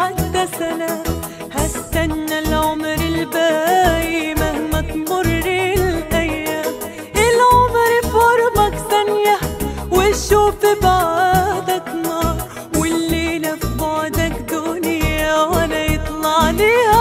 حتى سنة هستنى العمر الباقي مهما تمر الأيام. العمر في ثانية والشوف في بعدك نار. والليلة في بعدك دنيا وأنا يطلع ليها